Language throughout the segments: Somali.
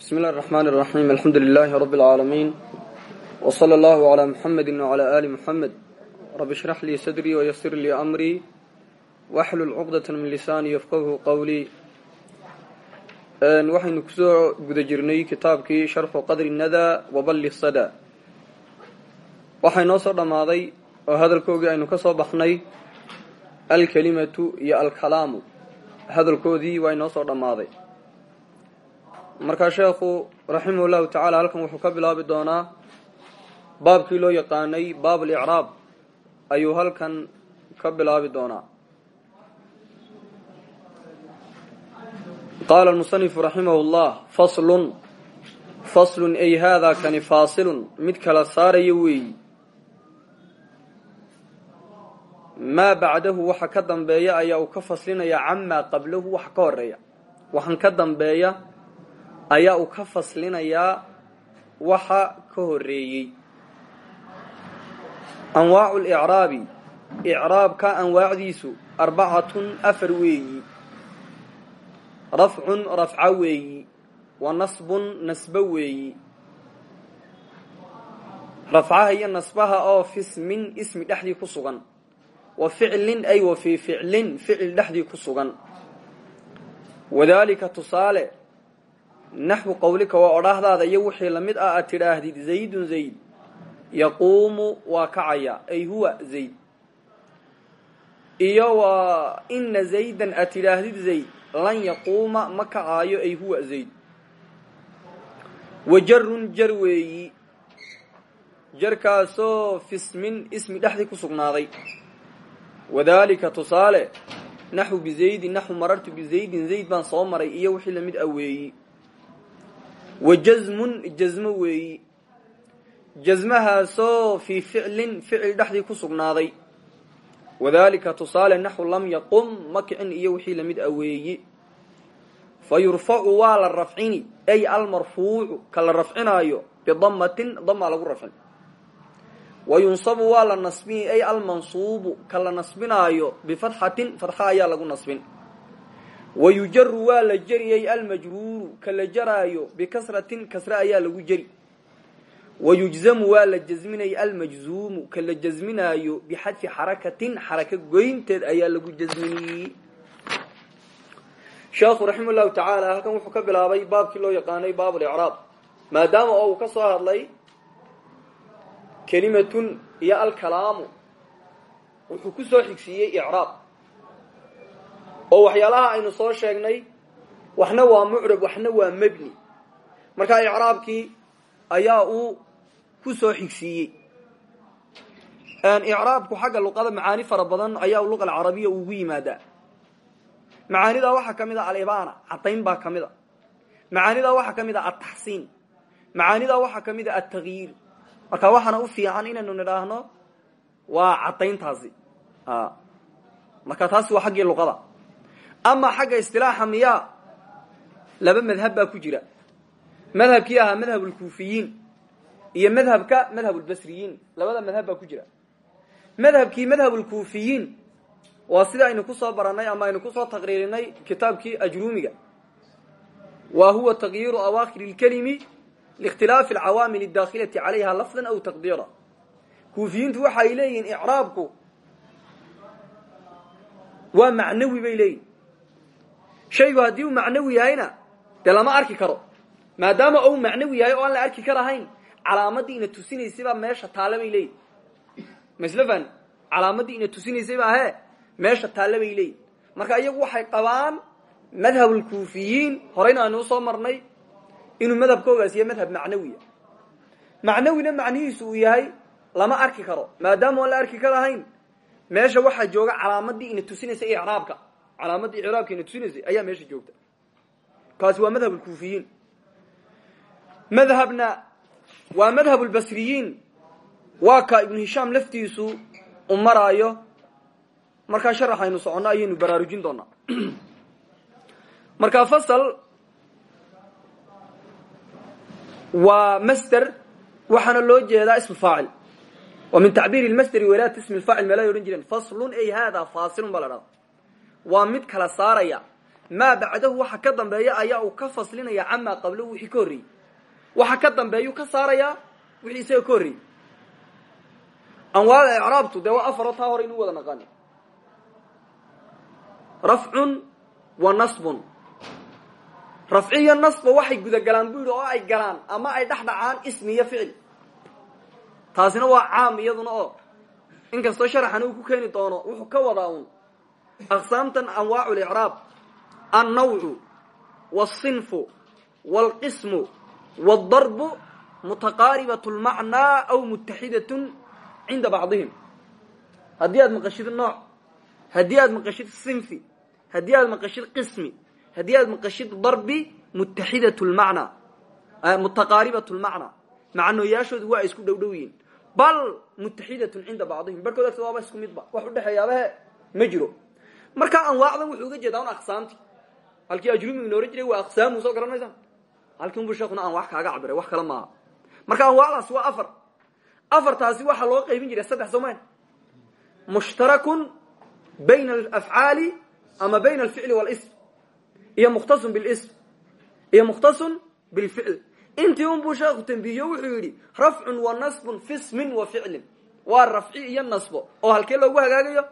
illahi raxmaan raxiim alxamdu lilaahi rabbi alcaalamiin w sala allahu calaa muxamedi wacalaa aali muxamed rabbi shrax lii sadrii wayasir lii amrii waxlul cuqdata min lisaani yafqahu qowlii waxaynu ku soo guda jirnay kitaabkii sharxu qadri nadaa waballi sada. Waxaa inoo soo dhammaaday oo hadalkoogii aynu ka soo baxnay alkelimatu iyo alkalaamu. Hadalkoodii waa inoo soo markaa sheekhu raximah llahu tacaala halkan wuxuu ka bilaabi doonaa baabkii loo yaqaanay baab alicraab ayuu halkan ka bilaabi doonaa. Qaala almusanifu raximahu llah faslun faslun ay haadaa kani faasilun. Mid kala saaraya weeyi maa bacdahu waxa ka dambeeya ayaa uu ka faslinaya camaa qablahu waxa ka horreeya. Waxan ka dambeeya ayaa uu ka faslinayaa waxa ka horeeyey anwaacu licraabi icraabka anwaacdiisu arbacatun afar weeyi. Rafcun rafca weeyi wa nasbun nasbo weeyi. Rafcaha iyo nasbaha oo fismin ismi dhexdii ku sugan. Wa ficlin ay wa fii ficlin ficil dhexdii ku sugan. Wadaalika tusaale naxwu qowlika waa odhaahdaada iyo wixii la mid ah aad tidhaahdid zaydun zayd yaquumu waa kacaya ay huwa zayd iyo wa ina zaydan aad tidhaahdid zayd lan yaquuma ma kacaayo ay huwa zayd wa jarun jar weeyi jarkaasoo fismin ismi dhexdii ku sugnaaday wadaalika tusaale naxwu bizaydin naxwu marartu bizaydin zayd baan soo maray iyo wixii la mid ah weeyi wa jazmun jazmo weeyi jazmahaasoo fii ficlin ficil dhexdii ku sugnaaday. Wadaalika tusaale naxwu lam yaqum ma kicin iyo wixii la mid ah weeyi. Fa yurfacu waa la rafcini ay almarfuucu ka la rafcinaayo bidamatin dama lagu rafcin. Wa yunsabu waa la nasbini ay almansuubu ka la nasbinaayo bifatxatin fatxa ayaa lagu nasbin wa yujaru waa la jeriyey almajruuru ka la jaraayo bikasratin kasre ayaa lagu jeri wa yujzamu waa la jasminay almajzuumu ka la jasminaayo bixadfi xarakatin xaraka goynteed ayaa lagu jasminiyey sheekhu raxima llahu tacaala halkan wuxuu ka bilaabay baabkii loo yaqaanay baab licraab maadaama oo uu ka soo hadlay kelimatun iyo alkalaamu wuxuu ku soo xigsiiyey icraab oo waxyaalaha aynu soo sheegnay waxna waa mucrab waxna waa mebni markaa icraabkii ayaa uu ku soo xigsiiyey. Icraabku xagga luqada macaani fara badan ayaa luqa alcarabiya ugu yimaadaa. Macaanidaa waxaa ka mid a alibana cadayn baa ka mid a. Macaanidaa waxaa ka mid a ataxsiin macaanidaa waxaa ka a altagyiir marka waxaana u fiican inaynu nidhaahno waa cadayntaasi marka taasi waa xaggii luqada ama xagga istilaaxa miyaa laba madhab baa ku jira. Madhabkii ahaa madhab lkuufiyiin iyo madhabka madhab lbasriyiin labada madhab baa ku jira. Madhabkii madhab lkuufiyiin waa sida aynu ku soo baranay ama aynu ku soo taqriirinay kitaabkii ajruumiga wa huwa tagyiiru awaakhir lkelimi likhtilaafi alcawaamil adaakhilati calayha lafdan aw taqdiira. Kuufiyiintu waxa ay leeyihiin icraabku waa macnawi bay leeyihiin shaygu haddii uu macnawi yahayna dee lama arki karo. Maadaama ou macnawi yahay oo aan la arki karahayn calaamadii ina meesha taale bay leeyihiin maslafan calaamadii ina meesha taale bay leeyihiin marka iyagu waxay qabaan madhab lkuufiyiin horeyna aynu u soo marnay inuu madhabkoogaas yahay madhab macnawiya macnawina macnihiisu uu yahay lama arki karo. Maadaama aan la arki karahayn meesha waxaa jooga calaamadii ina tusinaysay icraabka calaamadii icraabka ina tusinaysay ayaa meesha joogta. Kaasi waa madhab lkuufiyiin madhabna waa madhab lbasriyiin waa ka ibnu hishaam laftiisu u maraayo. Markaa sharax aynu soconno ayaynu baraarujin doonaa markaa fasal waa master waxaana loo jeedaa ismu faacil. Wa min tacbiiri masderi walaat ismi faacil meelay odhan jireen faslun ay hada faasilun baa waa mid kala saaraya. Maa bacdahu waxa ka dambeeya ayaa uu ka faslinaya camaa qablahu wixii ka horreeyey waxa ka dambeeyuu ka saarayaa wixii isaga ka horreeyey anwaada icraabtu dee waa afaro taa hore inuu wada naqaani rafcun wa nasbun. Rafci iyo nasba waxay gudagalaan bu yidhi oo ay galaan ama ay dhex dhacaan ismi iyo ficil. Taasina waa caam iyaduna oo. Inkastoo sharaxan uu ku keeni doono wuxuu ka wadaa un aqsaamtan anwaacu licraab annawcu walsinfu walqismu waldarbu mutaqaaribat lmacnaa aw mutaxidatun cinda bacdihim haddii aad maqashid nooc haddii aad maqashid sinfi haddii maqashid qismi haddii maqashid darbi mutaxidat lmacnaa mutaqaaribat lmacnaa macnooyaashoodu waa isku dhow dhow yihiin bal mutaxidatun cinda bacdihim barhkood agta isku midba wax udhexeeyaabahe ma jiro markaa anwaacdan wuxuu uga jeedaa un aqsaamti halkii ajrumigu inoora jiray waa aqsaamu soo garanaysaa halkii unbu sheekuna anwac kaaga cabiray wax kale maaha. Marka anwaacdaasi waa afar. Afartaasi waxaa loo qaybin jiray saddex soomaya mushtarakun bayna alafcaali ama bayna alficli walism. Iyo mukhtasun bilism. Iyo mukhtasun bilficl. Intii unbuu sheekhu tambihiyo wuxuu yidhi rafcun wa nasbun fi ismin wa ficlin. Waa rafci iyo nasbo oo halkee loogu hagaagayo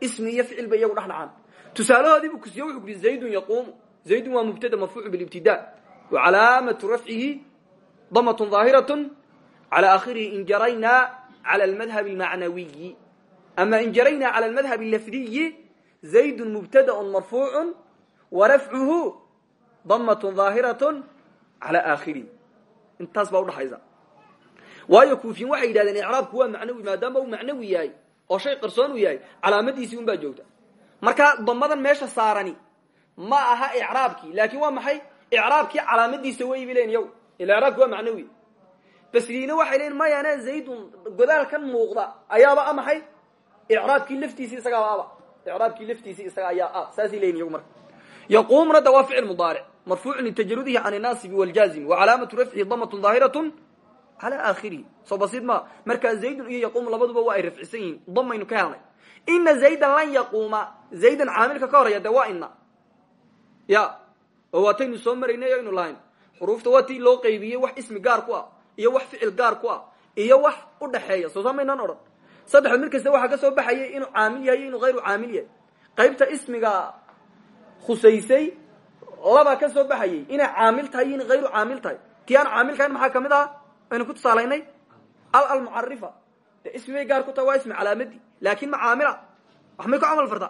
ismi iyo ficil bay iyagu dhex dhacaan tusaalahoodii buu kusiiye wuxuu ku yihi zaydun yaquumu. Zaydun waa mubtada marfuucu bilibtida. Wa calaamatu rafcihi damatun daahiratun cala akhirihi in jaraynaa cala almadhabi almacnawiyi ama in jaraynaa cala almadhabi allafdiyi zaydun mubtadaun marfuucun wa rafcuhu damatun daahiratun cala aakhirihi. Intaas baa udhaxaysa waayo kuufiyin waxay yidhahdeen icraabku waa macnawi maadaama uu macnawi yahay oo shay qarsoon uu yahay calaamadiisii un baa joogta. Marka damadan meesha saarani ma aha icraabkii laakin waa maxay? Icraabkii calaamadiisa way bay leyin yaw ila icraabki waa macnawi. Basriina waxay leyiin mayane zaydun godaalkan muuqda ayaaba a maxay? Icraabkii laftiisii isagaaba aba icraabkii laftiisii isaga ayaa a. Saasay leyiin iyagu marka. Yaquumuna da waa ficil mudaaric marfuucun litajarudihi can inaasibi wاljaazimi wacalaamatu rafcihi damatun daahiratun cala aakhirihi soo basiid ma. Markaa zaydun iyo yaquumu labaduba waa ay rafcisan yihiin. Damaynu ka helnay. Ina zaydan lan yaquuma. Zaydan caamilka ka horreeya de waa ina ya. Oo waataynu soo maraynay aynu lahayn. Xuruufta waa tii loo qaybiyey wax ismi gaar ku ah iyo wax ficil gaar ku ah iyo wax udhaxeeya soo samaynaan odhan. Saddexood mid kasta waxaa ka soo baxayay inuu caamil yahay inuu hayru caamil yahay. Qaybta ismiga khusaysay labaa ka soo baxayay. Inay caamil tahay iyo inay hayru caamil tahay. Tii aan caamilkahayn maxaa ka mid ah aynu ku tusaalaynay al almucarifa de ismi bay gaar ku tahay waa ismi calaamadii laakin ma caamila wax may ku camal farta?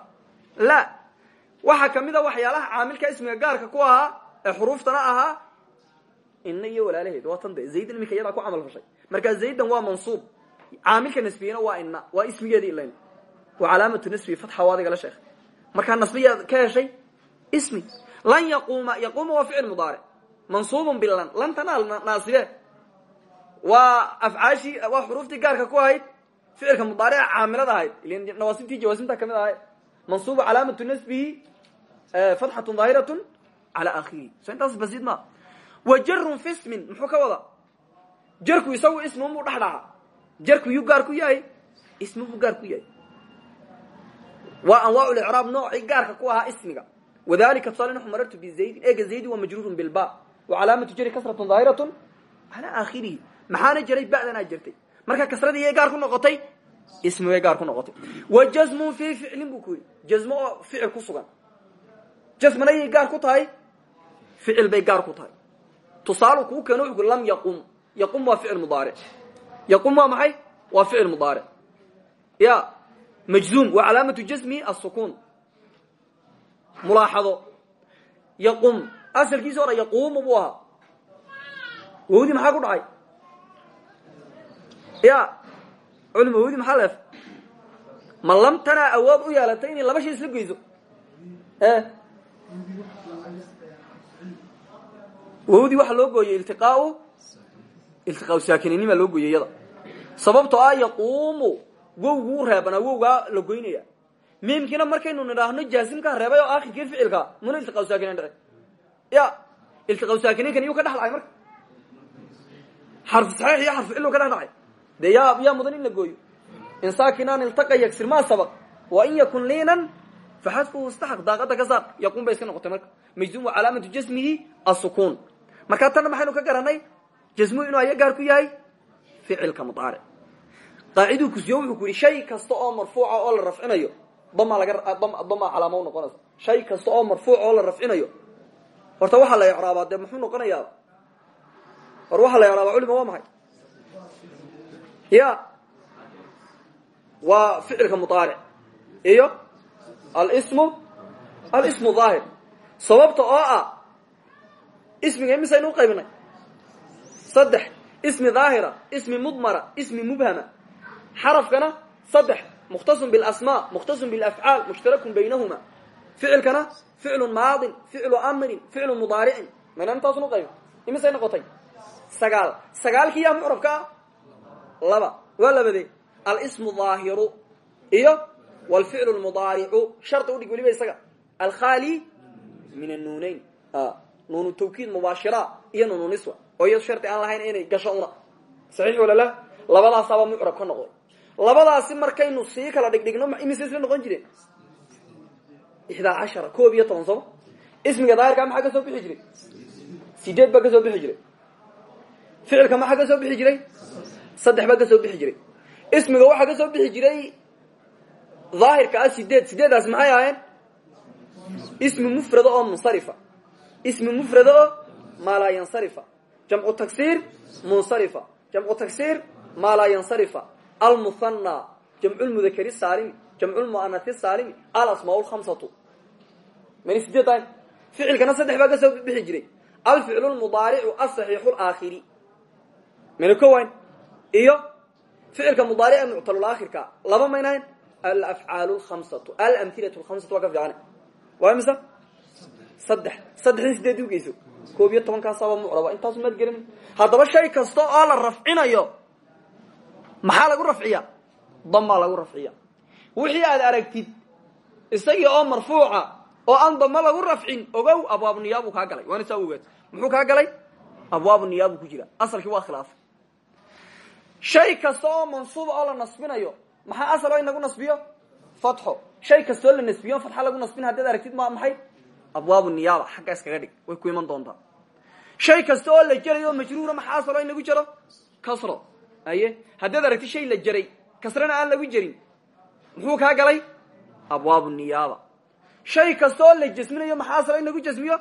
La. Waxaa ka mid a waxyaalaha caamilka ismiga gaarka ku ahaa ee xuruuftana ahaa ina iyo walaalaheed waa tan de zaydan iminka iyadaa ku camal fashay. Markaa zaydan waa mansuub. Caamilka nasbiyena waa ina waa ismigeedii ilayn wa calaamatu nasbi fatxa waa adigala sheekh markaa nasbiyaad ka heshay ismi. Lan yaquuma yaquuma waa ficil mudaaric mansuubun bilan lantana naasibe waa afcaashii waa xuruuftii gaarka ku ahayd ficilka mudaarica caamilada ahayd. Nawaasibtii jawaasimta ka mid ahay mansuubu calaamatu nasbihi fatxatun daahiratun cala akhirihi so intaas basiid ma. Wa jarun fi ismin muxuu ka wada? Jarku isagu ismibuu dhex dhaca jarku yuu gaar ku yahay ismi buu gaar ku yahay. Waa anwaac licraab noocii gaarka ku ahaa ismiga. Wadalika tusaale naxu marartu bizaydin eega zaydin waa majruurun bilba wa calaamatu jari kasratun daahiratun cala aakhirihi maxaana jiray ba'danaa jirtay. Marka kasradii yay gaar ku noqotay ismi way gaar ku noqotay. Wa jazmun fi ficlin buu ku yidhi. Jazmo oo ficil ku sugan. Jazmana yay gaar ku tahay? Ficil bay gaar ku tahay. Tusaalu kuu keeno wuxuu lam yaqum. Yaqum waa ficil mudaaric. Yaqum waa maxay? Waa ficil mudaaric. Ya majzuum wa calaamatu jazmi asukun mulaaxado. Yaqum. Asalkiisa hore yaquumu buu ahaa. Wawdii maxaa ku dhacay ya culima wawdii maxaa leef ma lamtanaa awood u yeelatay inay laba shay isla geyso. E wawdii waxaa loo gooyey iltiqaau iltiqaau saakininimaa loo gooyey iyada sababtoo ah yaquumu wowguu reebanaa la goynaya miimkiina markaynu nidhaahno jaasimkaa reebay oo akhirkii ficilka muna iltiqaau saakinin dhacay ya iltiqaau saakiniinkan iyuu ka dhex dhacay marka? Xarfu saxiix iyo xarfu cillu ka dhex dhacay dee yaa yaa mudan in la gooyo. In saakinaan iltaqa yagsir maa sabaq. Wa in yakun liinan faxadfuhu istaxaq daaqada ka saar yaquun bay iska noqotay marka. Majzuum wa calaamatu jasmihi asukuun markaa tanna maxaynu ka garanay? Jasmu inuu aya gaar ku yahay? Ficilka mudaaric qaaciduu kusiyo wuxuu ku yidhi shay kasta oo marfuuca oo la rafcinayo. Damaa laga damaa calaamo noqonaysa. Shay kasta oo marfuuca oo la rafcinayo. Horta waxaa la icraabaa dee muxuu noqonayaa? Hor waxaa la icraabaa culima waa maxay ya waa ficilka mudaaric iyo alsmu alismu daahir sababta oo ah ismiga imisaynu uqaybinay saddex. Ismi daahira ismi mudmara ismi mubhama. Xarafkana saddex. Mukhtasun bilasmaa mukhtasun bilafcaal mushtarakun baynahuma. Ficilkana ficlu maadin ficlu amrin ficlu mudaaricin mayna intaasun uqaybin imisay noqotay? Sagaal. Sagaalkii yaa mucrabka ah laba waa labadee alsmu daahiru iyo wlficlu lmudaaricu shardi udhig weliba isaga alkhali min annuuneyn nuunu tawkiid mubaashira iyo nuunu niswa oo iya shardi aan lahayn inay gasho una saxiix walala labadaasaaba mucrab ka noqday labadaasi markaynu sii kala dhigdhigno imise isla noqon jireen? Ixdaa cashara koob iyo toban sooma ismiga daahirkaa maxaa ka soo bixi jiray? Sideed baa ka soo bixi jiray. Ficilka maxaa ka soo bixi jiray saddex baa ka soo bixi jiray. Ismiga waxaa ka bixi jiray daahirka ah sideed sideedaas maxay ahaayeen? Ismi mufrada oo munsarifa. Ismi mufrada oo maa laa yansarifa. Jamcu taksiir munsarifa. Jamcu taksiir maa laa yansarifa. Almuhanna jamcu lmudakari saalimi jamcu lmu'anasi saalimi alasmaa lkhamsatu mani sideed ahayn? Ficilkana saddex baa ka bixi jiray. Alficlu lmudaaricu asaxiixu laakhiri mana kowayn iyo ficilka mudaarica muctalulaakhirka laba maynahayn alafcaal lhamsatu alamhilatu lhamsatu waa ka fiican. Waa imisa? Saddex. Saddexdii sideed ugeyso koob iyo tobankaasaaba mucraba intaasu maad gerin haddaba shay kasta oo la rafcinayo maxaa lagu rafciya damaa lagu rafciya wixii aad aragtid isagii oo marfuuca oo aan dama lagu rafcin ogow abwaabu niyaabu kaa galay. Waana saa ogaat muxuu kaa galay? Abwaabu niyaabu ku jira. Asalkii waa khilaafay shay kasta oo mansuuba oo la nasbinayo maxaa asal oo inagu nasbiyo? Fatxo shay kastoo la nasbiyo fatxa lagu nasbin haddaad aragtid ma maxay? Abwaabu niyaaba xagga iskaga dhig way ku iman doontaa shay kasta oo la jerayo majruura maxaa asal oo inagu jero kasro. Aye haddaad aragtid shay la jeray kasrana aan lagu jerin muxuu kaa galay? Abwaabu niyaaba. Shay kasta oo la jasminayo maxaa asal oo inagu jasmiyo?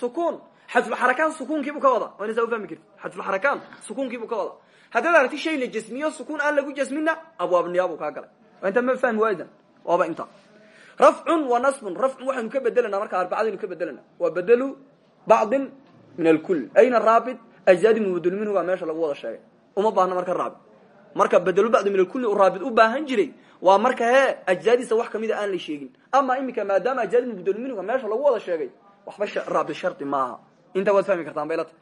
Sukuun. Xadfulxarakaan sukuunkiibuu ka wada waana saa ufahmi karti xadfulxarakaan sukuunkiibuu ka wada haddaad aragti shay la jasmiyo sukuun aan lagu jasmina abwaab niyaabuu kaa galay. Waa intaa ma fahmi waadan waaba intaa rafcun wa nasbun. Rafcun waxaynu ka bedelanaa marka arbacadaynu ka bedelana waa bedelu bacdin min alkul ayna raabit ajzaadi mubadelu minhu baa meesha lagu wada sheegay. Uma baahna marka raabit. Marka bedelu bacdi min alkulli u raabit u baahan jiray waa marka hee ajzaadiisa wax kamida aan la sheegin. Ama iminka maadaama ajzaadi mubadelu minhuga meesha lagu wada sheegay waxba raabit shardi maaha. Intaa waad fahmi kartaan baylata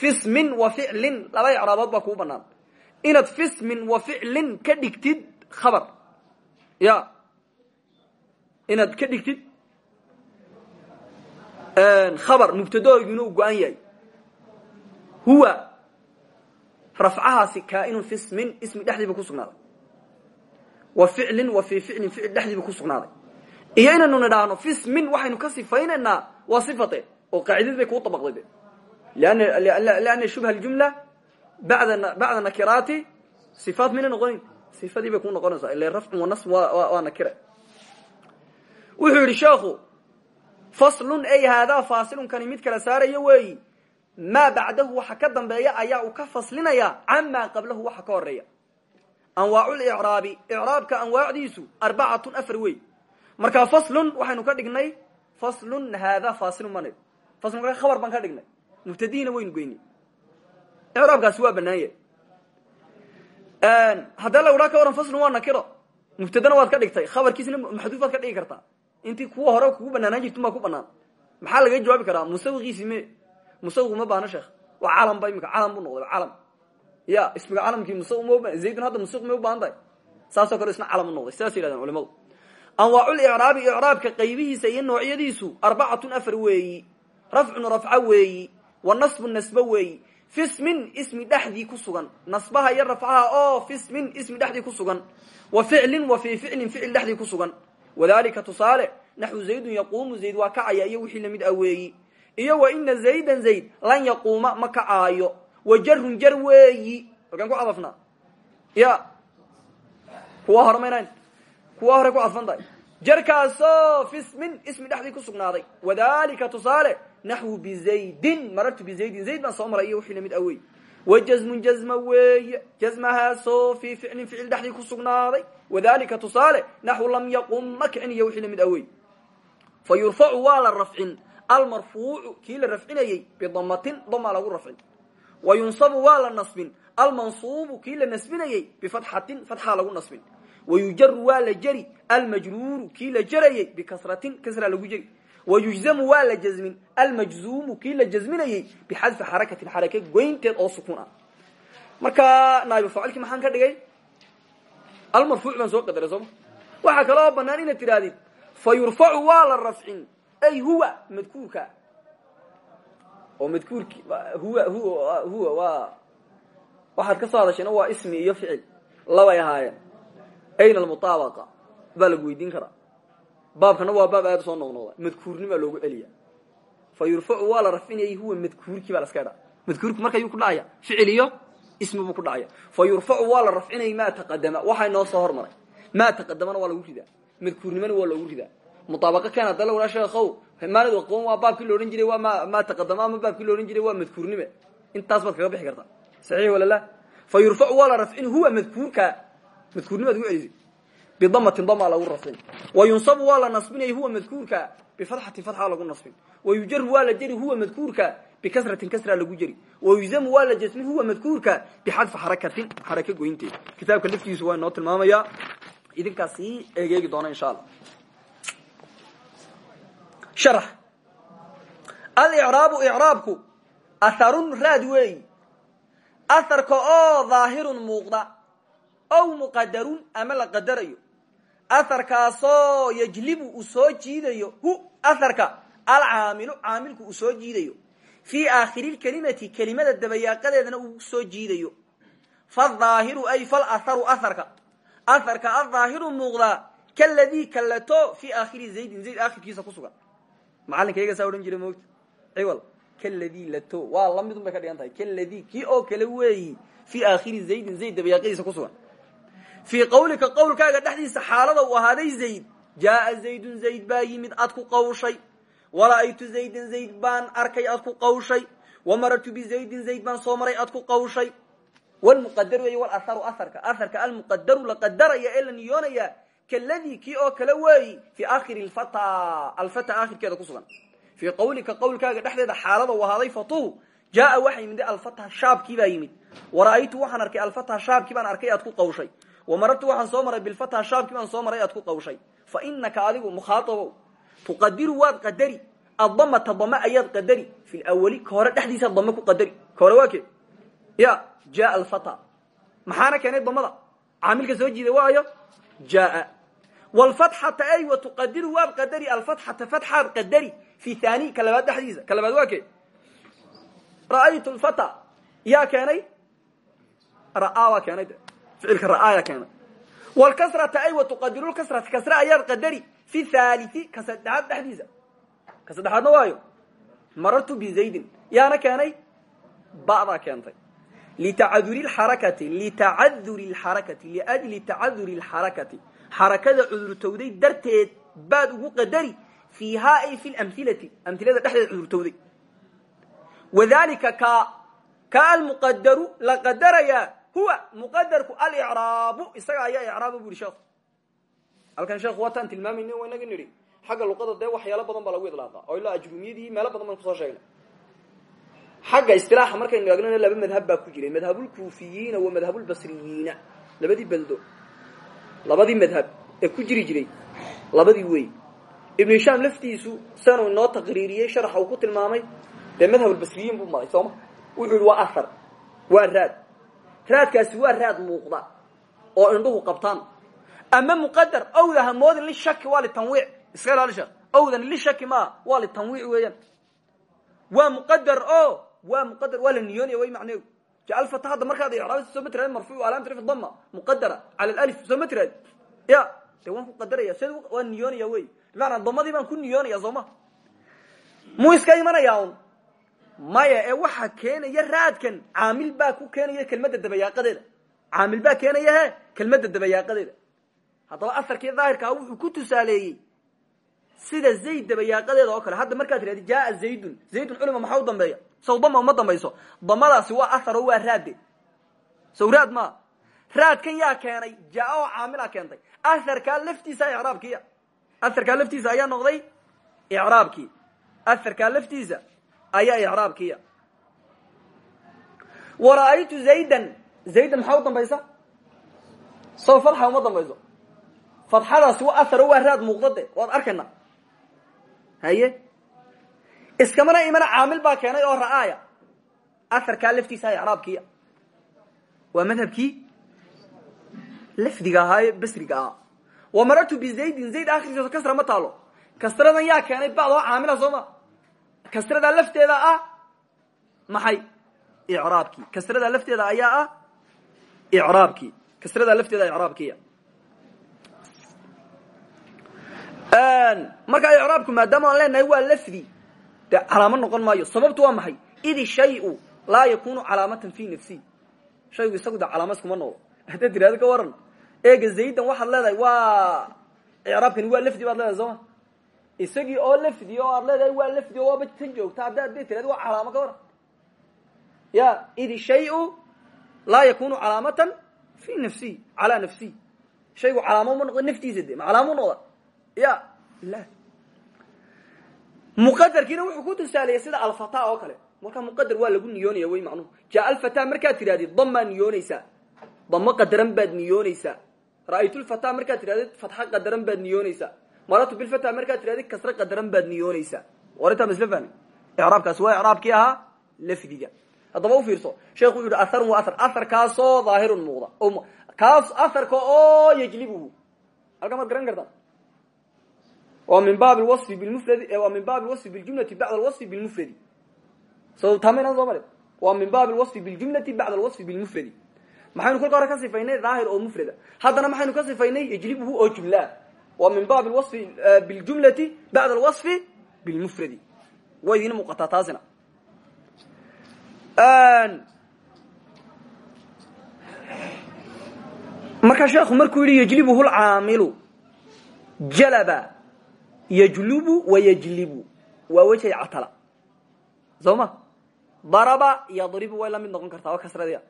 fismin wa ficlin laba icraabood baa kuu banaan inaad fismin wa ficlin ka dhigtid khabar. Ya. Inaad ka dhigtid khabar mubtadaoyguna u go-an yahay. Huwa rafcahaasi kaainun fismin ismi dhexdiiba ku sugnaaday. Wa ficlin wa fi ficlin ficil dhexdiiba ku sugnaaday. Iyo inaynu nidhaahno fismin waxaynu ka sifaynaynaa waa sifate oo qaacidad bay kuu abaqday lana shubha ljumla bacda nakiraati sifaat mayna noqonayn sifadii bay ku noqonaysaa ila rafcun wanasb waa nakire wuxuu yidhi sheekhu faslun ay haadaa faasilunkani mid kala saaraya weeyi maa bacdahu waxa ka dambeeya ayaa uu ka faslinaya camaa qablahu waxa ka horreeya anwaaculicraabi icraabka anwaacdiisu arbacatun afar wey markaa faslun waxaynu ka dhignay faslun haadaa fasilun baan faslun khabar baan ka dhignay mubtadiina waynu geynay icraabkaasi waa banaanya haddii la idhaa ka waran faslun waa nakiro. Mubtadana waad ka dhigtay khabarkiisna maxduufaad ka dhigi kartaa. Intii kuwa hore kugu banaanaan jirtin baa ku banaan maxaa laga jawaabi karaa? Musawiqiisi me musawiq ma baahno sheekh. Waa calam ba imika calam buu noqday calam ya ismiga calamkii ma zaydun hadda musawiq may u baahan tahay saasoo kale isna calam u noqday. Sidaas yidhahdeen culimadu anwaaculicraabi icraabka qaybihiisa iyo noocyadiisu arbacatun afar weeyi rafcun rafca weeyi wa nasbun nasba weeyi fismin ismi dhexdii ku sugan. Nasbaha iyo rafcaha oo fismin ismi dhexdii ku sugan. Wa ficlin wa fii ficlin ficil dhexdii ku sugan. Wadalika tusaale naxwu zaydun yaquumu zayd waa kacaya iyo wixii la mid aweeyi iyo wa ina zaydan zayd lan yaquuma ma kacaayo wa jarun jar weeyi. Halkaan ku cadafnaa ya. Kuwa hore maynan ku cadfan tahay. Jarkaasoo fi ismin ismi dhexdii ku sugnaaday. Wadalika naxwu bizaydin marartu bizaydin zayd baan soo maray iyo wixii la mid awey wa jazmun jazma weeye jazmahaasoo fii ficlin ficil dhexdii ku sugnaaday wadalika tusaale naxwu lam yaqum ma kicin iyo wixii la mid awey fa yurfacu waa la rafcin almarfuucu kii la rafcinayey bidamatin damaa lagu rafcin wa yunsabu waa la nasbin almansuubu kii la nasbinayey bifatxatin fatxaa lagu nasbin wayujaru waa la jeri almajruuru kii la jerayey bikasratin kasra lagu jeri wayujzamu waa la jazmin almajzuumu kii la jazminayey bixadfi xarakatin xarake goynteed oo sukuun ah marka naaibu faacilkii ka dhigay almarfuuc baan soo qadaray sooma waxaa kaloo banaan inaad tidhahdid fa yurfacu waa la rafcin ay huwa madkuurka oo madkuurki huwa huwa huwa waa waxaad ka soo hadashayna waa ismi iyo ficil labay ahaayeen ayna almutaabaqa baa lagu weydiin karaa baabkana waa baab aada soo noqnoqda. Madkuurnimaa loogu celiya fa yurfacu waa la rafcinayay huwa madkuurkii baa laska dha madkuurku marka yuu ku dhacaya ficil iyo ismi buu ku dhacaya. Fa yurfacu waa la rafcinayay maa taqadama waxaa noo soo hormaray. Maa taqadamana waa lagu ridaa. Madkuurnimana waa loogu ridaa. Mutaabaqa keen hadda laguna sheekhow maanad aqoon waa baabkii la odhan jiray waa ma maa taqadama ama baabkii la odhan jiray waa madkuurnime. Intaas baad kaga bixi kartaa. Saxiix wala la. Fa yurfacu waa la rafcin huwa madkuurka. Madkuurnimaad ugu celisay bidamatin dama lagu rafcin wa yunsabu waa la nasbinaya huwa madkuurka bifatxatin fatxa lagu nasbin. Wa yujaru waa la jeri huwa madkuurka bikasratin kasra lagu jeri wa yuzamu waa la jasmin huwa madkuurka bixadfi xarakatin xaraka goynteed. Kitaabka laftiisu waa inoo tilmaamaya. Idinkaas sii eegeegi doona insha allah. Sharax alicraabu icraabku atharun raad weeyi atharka oo daahirun muuqda. Ow muqadarun ama la qadarayo atharkaasoo yajlibu uu soo jiidayo hu atharka alcaamilu caamilku uu soo jiidayo. Fii aakhiri lkelimati kelimada dabayaaqadeedana uu soo jiidayo. Faahaahiru ay falatharu atharka. Atharka adaahiru muuqdaa kaladii kalato fii aakhiri zaydin zayd aakhirkiisa ku sugan. Macalinkayga saa odhan jiray moogta ciwal kaladii lato waa la midun bay ka dhigan tahay. Kaladii kii oo kale weeyi fii aakhiri zaydin zayd dabayaaqadiisa ku sugan fii qawlika qowlkaaga dhexdiisa xaalada uu ahaaday zayd. Jaaa zaydun zayd baa yimid aad ku qawshay. Wara'aytu zaydan zayd baan arkay aad ku qawshay. Wamarartu bizaydin zayd baan soo maray aad ku qawshay. Wlmuqadaru wey walaharu aharka aharka almuqadaru la qadaraya ee la niyoonaya kaladii kii oo kale weeyi fii aakhiri lfata alfata aakhirkeeda ku sugan. Fii qawlika qowlkaaga dhexdeeda xaalada u ahaaday fatuhu. Jaaa waxaa yimid alfatha shaabkii baa yimid. Wara'aytu waxaan arkay wamarartu waxaan soo maray bilfatha shaabkii baan soo maray aad ku qawshay fa inaka adigu mukhaaabow tuqadiru waad qadari adamata dame ayaad qadari fi lwali ka hore dhexdiisaad dame ku qadari ka hore waa ke ya jaa alfata maxaana keenay damada caamilka soo jiiday waayo jaa wlfatxata ay wa tuqadiru waad qadari alfatxata fatxaad qadari fi thani ka labaad dhexdiisa ka labaad waa ficilka ra'aaya keenay wlkasrata ay wa tuqadiru lkasrata kasre ayaad qadari fi thalii ka saddexaad dhexdiisa. Ka saddexaadna waayo marartu bizaydin yaana keenay ba'daa keentay. Litacaduri lxarakati litacaduri lxarakati liajli tacaduri lxarakati xarakada cudurtowday darteed baad ugu qadari fiihaa ay fi lamhilati amhilada dhexdeeda cudurtowday. Wadalika ka ka almuqadaru huwa muqadarku alicraabu isaga ayaa icraaba bu yihi sheekhu halkan sheekhu waataan tilmaamayni waa inaga nidhi. Xagga luqada dee waxyaalo badan baa lagu idlaaqa oo ilaa ajrumiyadii meelo badan baan ku soo sheegnay. Xagga istilaaxa markaynu eegnana laba madhab baa ku jiray. Madhabulkuufiyiina wa madhabulbasriyiina labadii beldo. Labadii madhab ee ku jiri jiray. Labadii wey ibnu hishaam laftiisu sanuu inoo taqriiriyey sharaxa uu ku tilmaamay dee madhabulbasriyiin buu maray sooma wuxuu yihi waa ahar waa raad raadkaasi waa raad muuqda oo indhuhu qabtaan. Ama muqadar owda hamoodin lishaki waa litanwiic iska ilaali sheekh owdan lishaki maa waa litanwiic weeyaan. Waa muqadar o waa muqadar waa la niyoonaya way macneegu jaalfata hadda markaad icraabta soo ma tiraad marfuuc alaamta rif dama muqadara cala alif soo ma tiraad ya de waan ku qadaraya sid waan niyoonaya wey bimaanaa damadii baan ku niyoonaya soo ma. Muu iska imanaya un maya ee waxa keenaya raadkan caamil baa ku keenaya kelmadda dabayaaqadeeda. Caamil baa keenaya he kelmadda dabayaaqadeeda. Haddaba asarkii daahirkaa wuxuu ku tusaaleeyey sida zayd dabayaaqadeeda oo kale. Hadda markaad tirahdi jaa zaydun. Zaydun culima maxaa u dambeeya? Saw dama uma dambayso. Damadaasi waa aharo waa raadde saw raad maa raadkan yaa keenay jaa oo caamila keentay. Aharkaa laftiisa icraabkiya aharkaa laftiisa ayaa noqday icraabkii. Aharkaa laftiisa ayaa icraabkiya wara'aytu zaydan. Zaydan maxaa u dambaysa? Saw fatxa uma dambayso. Fatxadaasi waa aharo waa raad muuqda de waad arkayna. Haye? Iskamana imana caamil baa keenay oo ra'aaya. Aharkaa laftiisa icraabkiya waa madhabkii lafdiga ahaaye basriga ahaa. Wa marartu bizaydin zayd akhrigiisa kasra ma taalo. Kasradan yaa keenay bacdoo caamila soo ma kasradaa lafteeda ah maxay? Icraabkii kasradaa lafteeda ayaa ah icraabkii kasradaa lafteeda icraabkiya markaa icraabku maadaama aan leenahay waa lafdi de calaamo noqon maayo. Sababtu waa maxay? Id shayu laa yakunu calaamatan fi nafsi. Shaygu isagu de calaama iskuma noqdo haddaad tirahdo ka waran eega zaydan waxaad leedahay waa icraabkani waa lafdi baad leedahay sooma isagii oo lafdi oo aad leedahay waa lafdi oo waaba tan joogta hadda hadday tirahdo waa calaamo ka waran ya id shayu laa yakunu calaamatan fi nafsi calaa nafsi shaygu calaamo ma noqdo naftiisa de ya la. Muqadarkiina wuxuu ku tusaaleeyay sida alfata oo kale. Markaa muqadar waa lagu niyoonaya wey macnuhu. Jaa alfata markaad tidhahdid damaa niyoonaysaa. Damo qadaran baad niyoonaysaa. Ra'aytulfata markaad tidhahdid fatxa qadaran baad niyoonaysaa maratu bilfata markaad tidhahdid kasre qadaran baad niyoonaysaa warintaa ma isla fahmi icraabkaasi waa icraabkii ahaa lafdiga haddaba u fiirso sheekhu wuxu yhi aharun waa ahar aharkaasoo daahirun muuqda kaas aharka oo yejlibuhu halkaa maad garan kartaa waa min baab lwasfi bilmufradi waa min baab lwasfi biljumlati bacda alwasfi bilmufradi so tamaynan soo mare waa min baab lwasfi biljumlati bacda alwasfi bilmufradi maxaynu kolka hore ka sifaynay daahir oo mufrada haddana maxaynu ka sifaynay yejlibuhu oo jumlaa waa min baab lwasfi biljumlati bacda alwasfi bilmufradi. Waa idiin muuqataa taasina markaa sheekhu markuu yihi yejlibuhu lcaamilu jalaba yjlubu wayjlibu waa wejay catala. Soo ma? Daraba yadribu way la mid noqon kartaa oo kasradiya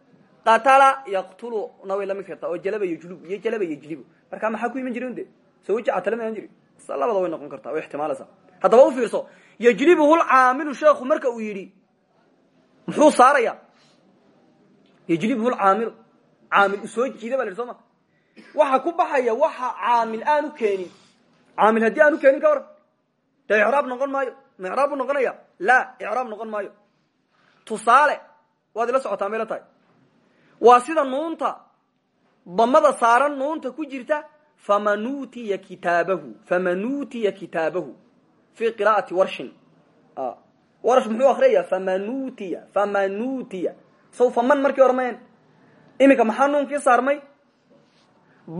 qatala yaqtuluna way la mid kartaa oo jalaba yjlubu iyo jalaba yjlibu markaa maxaa ku iman jira de soo weji catala ma iman jiri. Labada way noqon kartaa way ixtimaalaysaa haddaba u fiirso yjlibuhu lcaamilu sheekhu marka uu yidhi muxuu saaraya yjlibuhu lcaamilu caamil u soo jiida ba la yidhi soo ma? Waxa ku baxaya waxa caamil aanu keenin. Caamil haddii aanu keenin ka waran dee icraab noqon maayo. Ma noqonaya la icraab noqon maayo. Tusaale waad ila socotaa mayla tahay. Waa sida nuunta damada saaran nuunta ku jirta faman utiya kitaabahu faman utiya kitaabahu fi qira'ati warshin warsh muxuu akriyaya faman utiya faman utiya saw faman markii hore mayn iminka maxaa nuunkii saarmay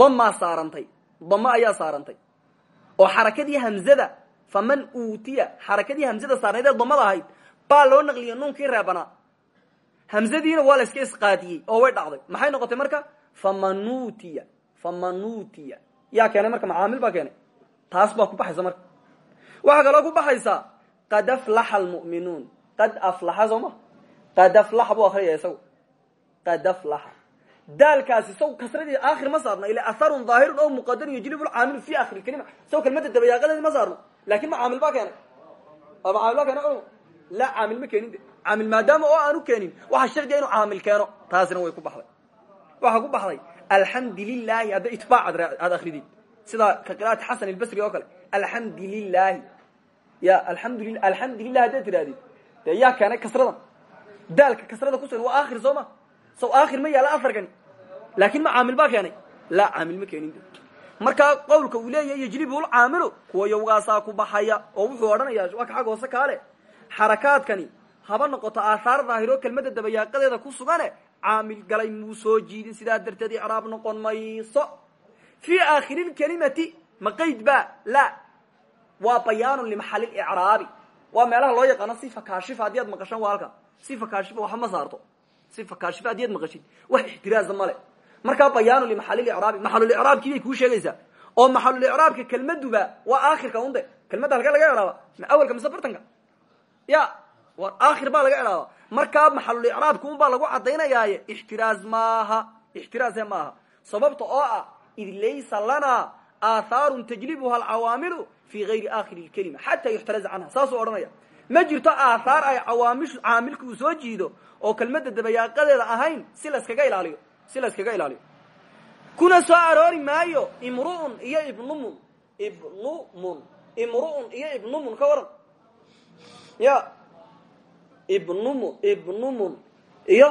damaa saarantay dama ayaa saarantay oo xarakadii hamzada faman uutiya xarakadii hamzada saarnayd ee damada ahayd baa loo naqliyay nuunkii reebanaa hamzadiina waa la iska isqaadiyey oo way dhacday maxay noqotay marka famanutiya famanutiya yaa keenay marka macaamil baa keenay. Taas baa ku baxaysa marka. Waxaa kaloo ku baxaysaa qad aflaxa almu'minuun. Qad aflaxa soo ma? Qad aflaxa buu akriyaya isagu. Qad aflaxa. Daalkaasi saw kasradii aakhir ma saarno ila aharun daahirun o muqadarun yajlibu lcaamilu fi akhiri lkalima saw kelmada dabayaaqadeedi ma saarno laakiin macaamil baa keenay. Oo macaamil baa keenay culmo la caamil ma keenin de. Caamil oo aanu keenin waxaa shardiya inuu caamil keeno. Taasina way ku baxday. Waxaa ku baxday alxamdu lilahi hadda itbaac aad akridid sida ka qira'ati xasan albasri oo kale alxamdu ya alxamdu li alxamdu lilah haddaad tirahdid dee yaa keenay kasradan? Daalka kasrada kusugan waa aakhir soo ma? Saw aakhir ma yaalla afarkani laakin ma caamil baa keenay? Laa caamil ma keenin markaa qawlka uu leeyahay yejlibu lcaamilu kuwa yowgaasaa ku baxaya oo wuxuu odhanaya waa ka xag hoose kaale. Xarakaadkani haba noqoto aahaar daahiro kelmadda dabayaaqadeeda ku sugane caamil galay muu soo jiidin sidaa darteed icraab noqon mayso fii aakhiri lkelimati ma qayd ba la waa bayaanu limaxali licraabi waa meelaha loo yaqaano sifa kaashifa haddii ad maqashaan waa halka sifa kaashifa waxba ma saarto sifa kaashifa haddii ad maqashid wax ixtiraaza male markaa bayaanu limaxalilicraabi maxalulicraabkii bay kuu sheegaysaa oo maxalulicraabka kelmaduba waa aakhirka unde kelmadda halkee laga icraaba ma awalka mise bartanka ya aakhir baa laga icraaba markaa maxalulicraabka un baa lagu cadaynayaaye ixtiraaz maaha ixtiraaze maaha. Sababta oo ah id laysa lana aathaarun tajlibuha alcawaamilu fi gayri aakhiri lkelima xataa yuxtaraza canha. Saasuu odhanaya. Ma jirto aathaar ay cawaamishu caamilka soo jiido oo kelmadda dabayaaqadeeda ahayn si laskaga ilaaliyo si layskaga ilaaliyo. Kuna soo aroori maayo imru'un iyo ibnumun ibnumun imru'un iyo ibnumun ka waran. Ya ibnumun ibnumun iyo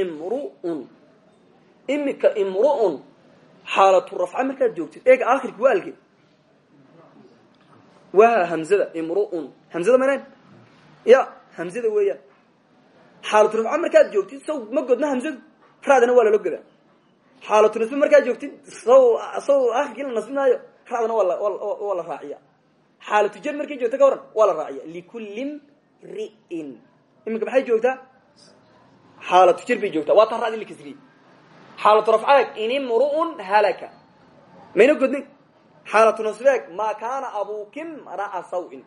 imru'un. Imika imru'un xaalatu rafca markaad joogtid eega aakhirka waa alge waa hamzada imru'un. Hamzada manan ya hamzada weeyaan. Xaalatu rafca markaad joogtid saw ma godna hamzadu radana waa lalo godaa. Xaalatu nasbe markaad joogtid saw saw akhirkii la nasbinaayo radana waa la raaciya xaalatu jar markay joogta ka waran waa la raaciya likullin ri'in iminka maxay joogtaa? Xaalatu jar bay joogtaa. Waa taa radi lakasriye xaalatu rafcaeg inimru'un halaka. Mayna godnin? Xaalatu nasbeeg maa kaana abukim ra'a sawin.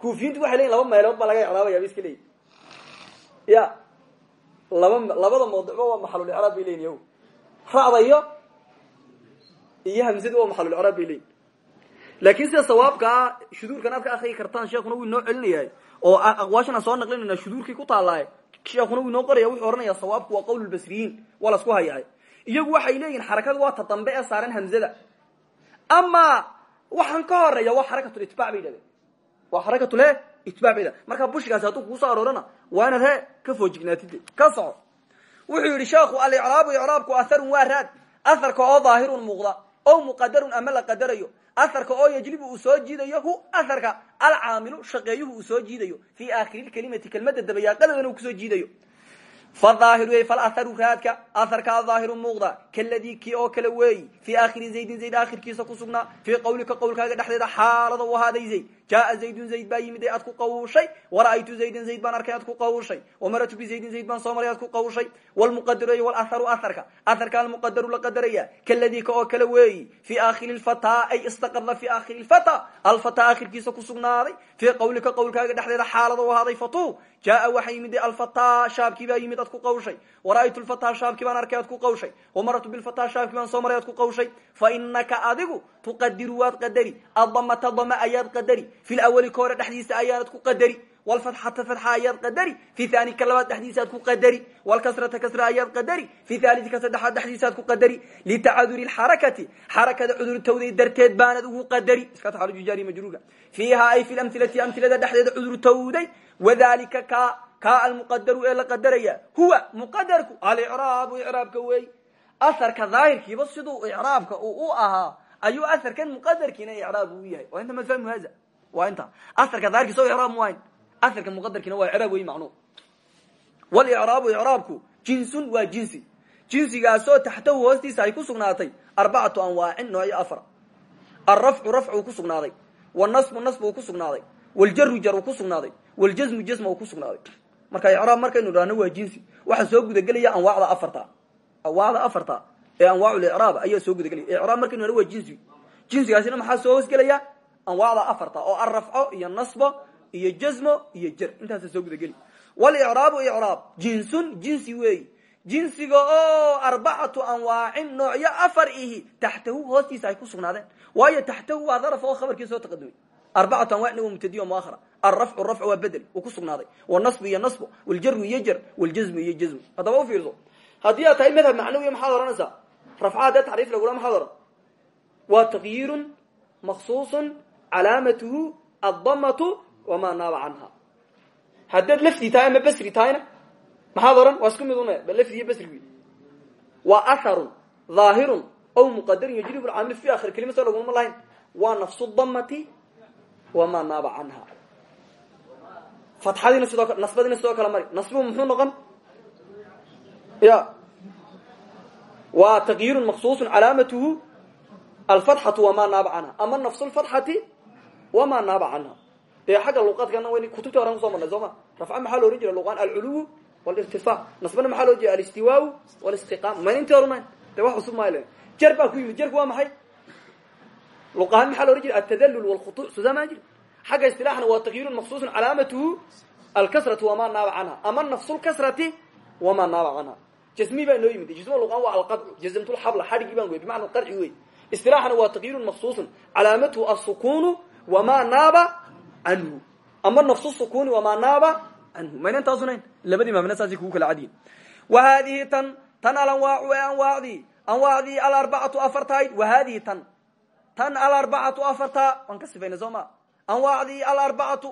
Kuufiyiintu waxay leyiin laba meelood baa laga icraabaya ba iska leeyi ya laba labada mawducba waa maxalulicraab bay leyiin yaw. Ra'da iyo iyo hamsadu waa maxalulicraab bay leyiin laakin sida sawaabkaa shuduurkan aad ka akriyi kartaan sheekuna wuu inoo celinayahay oo aqwaashan aan soo naqlinayna shuduurkii ku taallaaye sheekuna wuu inoo wuxuu ohanaya sawaabku waa qowl lbasriyiin waa lasku hayahay. Iyagu waxay leeyihiin xarakadu waa ta dambe ee saaran hamzada. Ama waxaan ka horreeya waa xarakatulitbac bay dhahdeen waa xarakatule itbac bay dhahdeen markaa bushigaasi hadduu kugu soo aroorana waa inaad ka foojignaatide ka soco wuxuu yidhi sheekhu alicraabu icraabku atharun waa raad. Atharka oo daahirun muuqda o muqadarun ama qadarayo atharka oo yajlibu uu soo jiidayo hu atharka alcaamilu shaqeeyuhu uu soo jiidayo. Fii aakhiri lkelimati kelmadda dabayaaqadeedana uu ku soo jiidayo. Faaahiru falaharu raadka aharkaa daahiru muuqda kaladii kii oo kale weeyi. Fii aakhiri zaydin zayd aakhirkiisa ku sugnaa. Fii qawlika qowlkaaga dhexdeeda xaalada u ahaaday jaaa zaydun zayd baa yimid ee aad ku qawushay wara'aytu zaydan zayd baan arkay aad ku qawushay wamaratu bizaydin zayd baan soo maray aad ku qawushay wlmuqadaru walaharu aharka aharka almuqadaru la qadaraya kaladii ka oo kale weeyi fii aakhiri lfataa ay istaqada fi aakhiri lfata alfataa aakhirkiisa ku sugnaaday fii qawlika qowlkaaga dhexdeeda xaalada u ahaaday fatu jaaa waxa yimid alfataa shaabkii baa yimid ad ku qawshay wara'aytu lfataa shaabkii baan arkay aad ku qawshay wamaratu bilfataa shaabkii baan soo maray aad ku fi lawali ka hore dhexdiisa ayaanad ku qadari wlfatxata fatxa ayaad qadari fi thani ka labaad dhexdiisaad ku qadari wlkasrata kasra ayaad qadari fi thalii ka saddexaad dhexdiisaad ku qadari litacaduri lxarakati xarakada cudurtowday darteed baanad ugu qadari iska taxalujujaari majruurka fiiha ay fi lamhilati amhilada dhexdeeda cudurtowday wadalika ka ka almuqadaru ee la qadaraya huwa muqadarku alicraabu icraabka wey aharka daahirkiiba siduu icraabka uu u ahaa ayuu aharkan muqadarkiina icraab uu yahay inta mafahmu haza waa inta aharka daahirkiisa icraab mu ahayn aharka muqadarkiina waa icraab wey macnu walicraabu icraabku jinsun waa jinsi. Jinsigaasoo taxtahu hoostiisa ay ku sugnaatay arbacatu anwaacin noocyo afar. Alrafcu rafc uu ku sugnaaday. Wanasbu nasb uu ku sugnaaday. Waljaru jar uu ku sugnaaday. Waljasmu jasma uu ku sugnaaday. Marka icraab markaynu dhahno waa jinsi. Waxaa soo gudagelaya anwaacda afarta. Anwaacda afarta ee anwaaculicraab ayaa soo gudagelaya. Icraab markaynu dhahno waa jinsi. Jinsigaasina maxaa soo hoosgelaya anwaacda afarta oo alrafco iyo nasbo iyo jasmo iyo jar intaasa soo gudageli. Walicraabu icraab jinsun jinsi weeyi jinsiga oo arbacatu anwaacin noocyo afar ihi. Taxtahu hoostiisa ay ku sugnaadeen. Waayo taxtahu waa daraf oo khabarkii soo taqadumay arbacatu anwacna waa mubtadiy muahara alrafcu rafc waa bedel. Uu ku sugnaaday. Wanasbu iyo nasbu. Waljaru iyo jar. Waljasmu iyo jasmu haddaba u fiirso. Haddii aad tahay madhab macnawiya calaamatuhu addamatu wamaa naaba canha. Haddaad lafdi tahay ama basri tahayna maxaad ohan waa isku mid un lafdi iyo basrigi waa atharun dhaahirun aw muqadarin yajribu lcaamil fi akhir kelima soo laguma lahayn. Waa nafsu damati wamaa naaba canha. Fatxadiina sidoo kale nasbadiina sidoo kale mari. Nasbuhu muxuu noqon? Ya. Waa taqyiirun maksuusun calaamatuhu alfatxatu wamaa naaba canha. Ama nafsu lfatxati wamaa naaba canha dee xagga luqaadkana wn kutubtii horan kuso marnay soo ma rafca maxaa lo ohan jira luqaan alculuw walirtifaac nasbana maxaa loo jeeda alistiwaa walistiqaama mayna intii horumayn dee wax cusub maayl jer baa ku yimid jerku waa maxay luqahaan maxaa lo ohan jira altadallul walkhutuuc susaa maa jira xagga istilaaxna waa takyirun maqsuusun calaamatuhu alkasratu wamaa naaba canha ama nafsu lkasrati wamaa naaba canha jasmi baa noo yimid jism luqaan waa alqadcu jazmtulxabla xadhigii baan wey bimacna qarci wey istilaaxna waa takyirun maqsuusun calaamatuhu asukunu wamaa naaba canhu ama nafsu sukuni wamaa naaba canhu mayna intaasunayn labadii maamna saasay kugu kala cadyihin wa haadihi tan tan alanwaacu ee anwaacdii anwaacdii alarbacatu afartahayd wa haadihi tan tan alarbacatu afarta waan ka sifaynay soo ma anwaacdii alarbacatu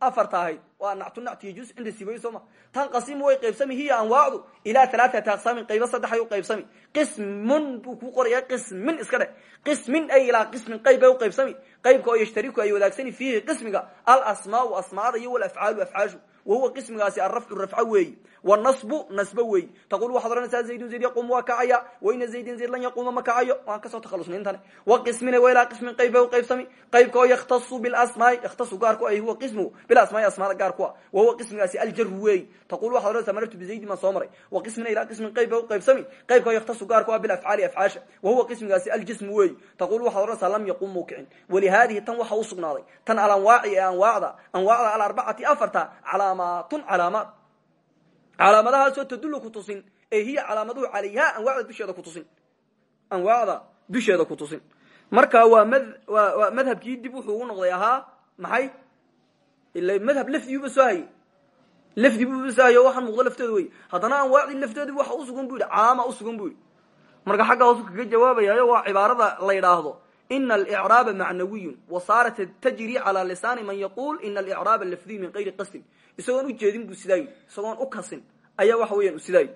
afarta ahayd waa nactu nactiyo juz cinda sibay soo ma. Tan qasimu way qaybsami hiya anwaacdu ilaa alaaata aqsaamin qaybo saddex ay u qaybsami. Qismun buu kuu qoraya qismin iska dhe qismin ay ilaa qismin qayb bay u qaybsami. Qaybka oo yashtariku ay wadaagsani fiihi qismiga. Alasmaau asmaada iyo walafcaalu afcaashu. Wahuwa qismigaasi alrafcu rafco weeyi wnaصbu nasbo weeyi taqul waxaad ohanaysaa zaydun zayd yaquum waa kacaya waina zaydin zayd lan yaquuma ma kacayo waan ka soo takhalusnay intane waqismina wa ilaa qismin qayb bay u qaybsami qaybka oo yakhtasu bilasmaai yakhtasu gaarku ay huwa qismigu bilasmaai asmaada gaarku a wahuwa qismigaasi aljaru weeyi taqul waxad ohanaysaa marartu bizaydin baan soo maray waqismina ilaa qismin qayb bay u qaybsami qaybka oo yakhtasu gaarku a bilafcaali afcaasha wahuwa qismigaasi aljismu weeyi taqul waxaad ohanaysaa lam yaquum muu kicin walihaadihi tan waxa u sugnaaday tan alanwaaci ee anwaacda anwaacda calaamadahaasoo tadullu ku tusin ee hiya calaamaduhu calayha anwaacda dusheeda ku tusin. Anwaacda dusheeda ku tusin. Marka waa mad waa madhabkii dib wuxuu ugu noqday ahaa maxay? Ila madhab lafdiuba soo hayey lafdi buba soo hayo waxaan muuqdo laftooda wey haddana anwaacdii laftoodii waxa usugan bu yidhi calaama usugan bu marka xagga hoosu kaga jawaabayayo waa cibaarada la yidhaahdo ina alicraaba macnawiyun wa saarat tajri calaa lisaani man yaquul ina alicraaba lafdiy min kayri qasdin. Isagoon ujeedin buu sidaa isagoon u kasin ayaa waxa weeyaan u sidaa yidhi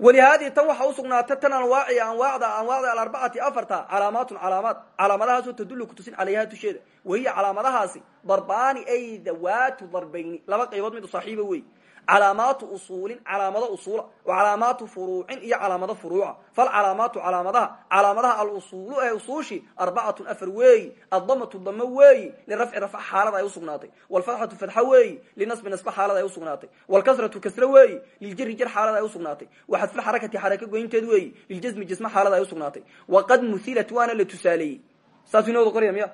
walihaadihi tan waxa usugnaata tan anwaaci anwaacda anwaacda alarbacati afarta calaamaatun calaamaad. Calaamadahaasoo tadullu kutusin calayha dusheeda wahiya calaamadahaasi darbaani ay dawaatu darbayni. Laba qaybood mid u saaxiiba wey calaamaatu usuulin calaamado usuula calaamaatu furuucin iyo calaamado furuuca. Falcalaamaatu calaamadaha calaamadaha alusuulu ee usuushi arbacatun afar weeyi addamatu damo weeyi lirafci rafc xaalada ay usugnaatay walfatxatu fatxa weeyi linasbi nasbe xaalada ay usugnaatay walkasratu kasre weeyi liljari jar xaalada ay usugnaatay waxadfilxarakati xaraka goynteed weeyi liljasmi jasme xaalada ay usugnaatay waqad muhilat waana la tusaaleeyey. Saasuu inooda qorya miya?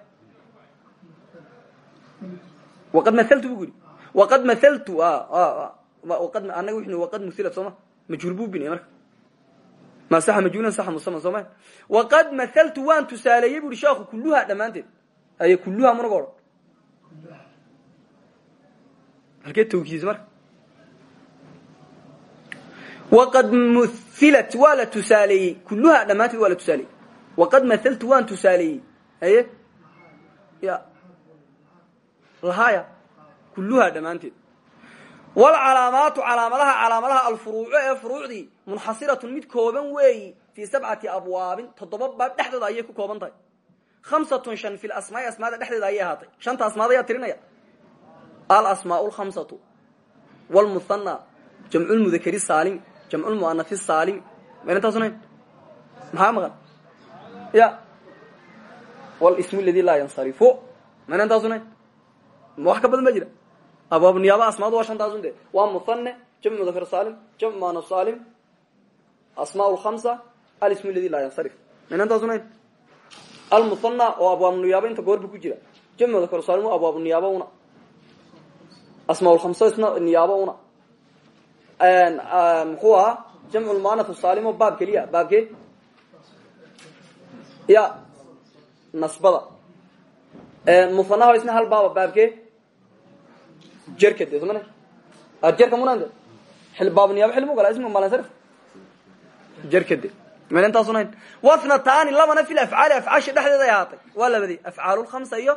Waqad maaltu bu yidhi. Waqad maaltu anaga wxn waqad muhilat sooma majhuul buu marka. Ma saxa majhuulan saxa musaman sooma waqad maaltu waan tusaaleeyey bu uhi sheekhu kulluha dhammaanteed. Aye kulluha munaga odhan tawkiis marka. Waqad muhilat waa la tusaaleeyey. Kulluha dhammaanteed waa la tusaaleeyey. Waqad maaltu waan tusaaleeyey. Aye ya. Lahaya kulluha dhammaanteed wlcalaamaatu calaamadaha calaamadaha alfuruuco ee furuucdii munxasiratun mid kooban weeyi fii sabcati abwaabin toddoba baab dhexdooda ayay ku kooban tahay. Hamsatun shan fi lasmaai asmaada dhexdeeda ayay ahaatay. Shanta asmaada ayaa tirinaya. Alasmaau lhamsatu wlmuhana jamcu lmudakari saalimi jamcu lmuanafi saalimi mayna taasunayn maxaa maqan? Ya. Wlsmu ladi laa yansarifu. Mayna taasunayn wax ka badan ma jira abwaab niyaaba asmaadu waa shantaasun de waa muhane jamc mudakar salim jamc muanaf salim asma lhamsa alismu ladi laa yansarif maynantaasunhayn almuhana oo abwaab niyaaba inta goorba ku jira jamc mudakar salim o abwaab niyaaba una asma lhamsa isna niyaaba una muxuu ahaa jamc lmuanaf salim o baab keliya baabke ya nasbada muhanaha isna hal baaba baabke jerka de soma jerka munan baabniyaaba xilmu gala ismiga malansarif jerka de mayna intaasunahayn wasnataani labana fil afcaali afcaasha dhexdeeda ay ahaatay waa labadi afcaalu lhamsa iyo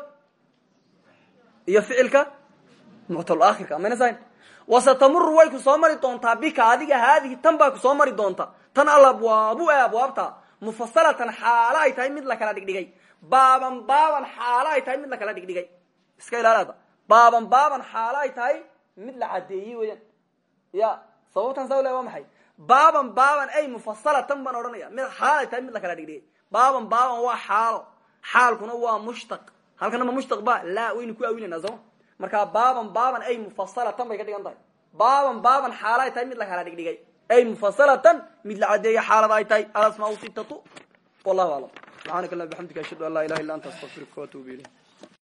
iyo ficilka muctal akhirka mayna sahayn wasatamuru way ku soo mari doontaa bika adiga haadihi tan baa ku soo mari doonta tan alabwaabu ee abwaabta mufasalatan xaalo ay tahay mid la kala dhigdhigay baaban baaban xaalo ay tahay mid la kala dhigdhigay iska ilaalaada baaban baaban xaalo ay tahay mid la cadeeyey weyaan ya sababtan sa le waa maxay? Baaban baaban ay mufasalatan baan odhanaya mid xaalo ay tahay mid la kala dhigdhigay. Baaban baaban waa xaalo. Xaalkuna waa mushtaq. Halkana ma mushtaq ba la waynu ku awilanaa sooma markaa baaban baaban ay mufasalatan bay ka dhigan tahay. Baaban baaban xaalo ay tahay mid la kala dhigdhigay. Ay mufasalatan mid la cadeeya xaalada ay tahay. Alasmaa sitatu. Wallahu aclam subxaanaka allah bixamdika ashhadu an laa ilaha illa anta astaqfiruka waatuubu ilayk